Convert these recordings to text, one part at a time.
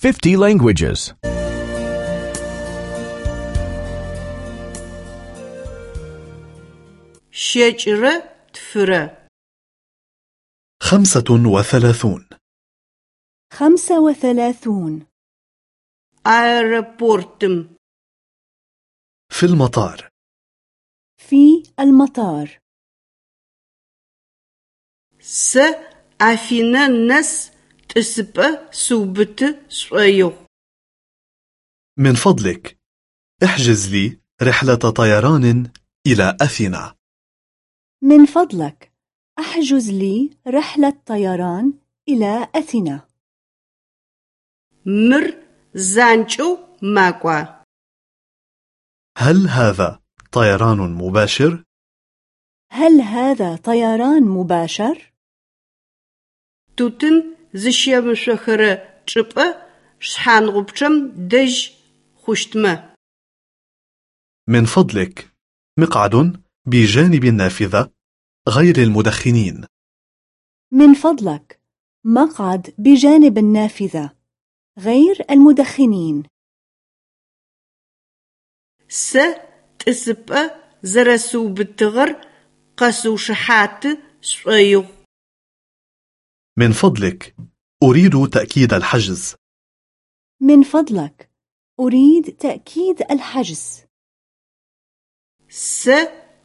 50 languages. شجرة تفرة 35 35 ايربورتم في المطار. في المطار. س أفينا نس тӏысыпӏэ сыубыты сшӏоигъу. من فضلك احجز لي رحلة طيران إلى أثينا من فضلك احجز لي رحلة طيران إلى أثينا Мыр занкӏэу макӏуа. هل هذا طيران مباشر؟ هل هذا طيران مباشر؟ Тутын зыщемышъохэрэ чӏыпӏэ шъхьангъупчъэм дэжь хъущтмэ. من فضلك مقعد بجانب النافذة غير المدخنين من فضلك مقعد بجانب النافذة غير المدخنين Сэ тӏысыпӏэ зэрэсыубытыгъэр къэсыушыхьаты сшӏоигъу. من فضلك أريد تأكيد الحجز. من فضلك أريد تأكيد الحجز. س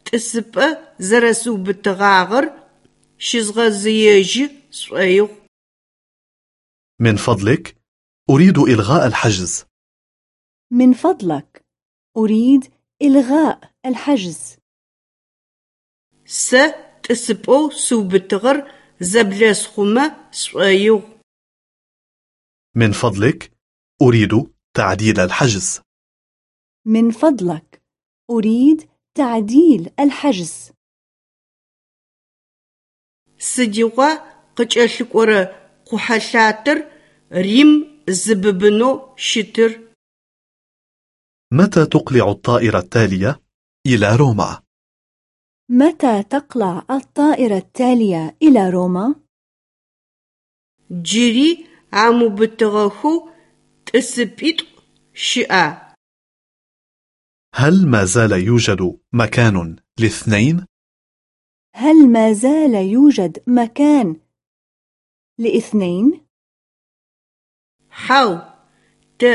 تسبة زرسو بتغاغر شزغزيجي سويغ من فضلك أريد إلغاء الحجز من فضلك أريد إلغاء الحجز س تسبو سو بتغر زبلسخمة شويو من فضلك أريد تعديل الحجز. من فضلك أريد تعديل الحجز. سديغا قچلكورا قحلاتر ريم زببنو شتر. متى تقلع الطائرة التالية إلى روما؟ متى تقلع الطائرة التالية إلى روما؟ جري عمبتغخو تسبيت شئا هل ما زال يوجد مكان لاثنين؟ هل ما زال يوجد مكان لاثنين؟ حو ت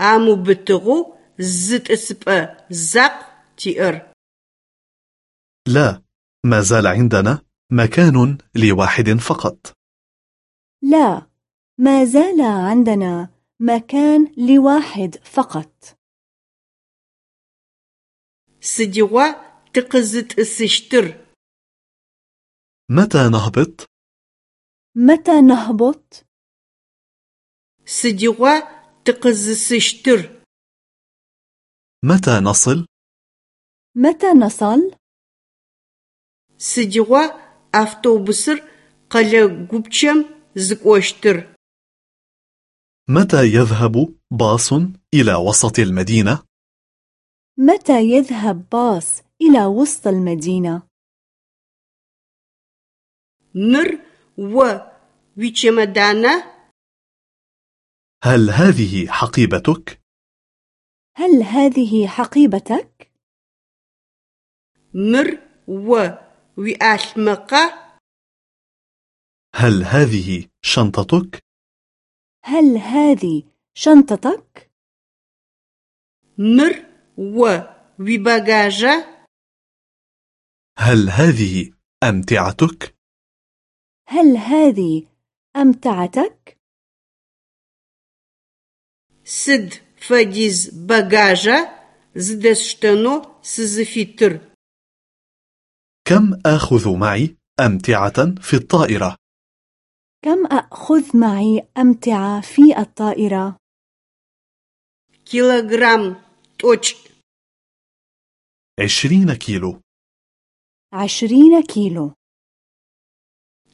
عمبتغو زت اسبق زق تئر لا، ما زال عندنا مكان لواحد فقط. لا، ما زال عندنا مكان لواحد فقط. سديوا تقزت السشتر. متى نهبط؟ متى نهبط؟ سديوا تقز السشتر. متى نصل؟ متى نصل؟ Сыдигъуа автобусыр къэлэ гупчэм зыкӏощтыр? متى يذهب باص إلى وسط المدينة؟ متى يذهب باص إلى وسط المدينة؟ Мыр о уичемодана? هل هذه حقيبتك؟ هل هذه حقيبتك؟ Мыр о هل هذه شنطتك؟ هل هذه شنطتك؟ مر و وباجاجة هل هذه أمتعتك؟ هل هذه أمتعتك؟ سد فديز باجاجا زدشتنو سزفيتر كم آخذ معي أمتعة في الطائرة؟ كم أخذ معي أمتعة في الطائرة؟ كيلوغرام توتش عشرين كيلو عشرين كيلو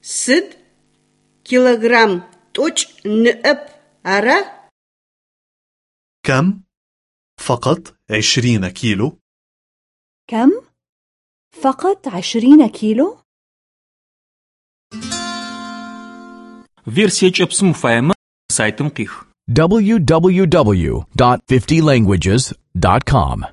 سد كيلوغرام توتش نأب أرى كم؟ فقط عشرين كيلو كم؟ فقط عشرين كيلو؟ Версия КӀэпсым уфаемэ сайтым къих. www.50languages.com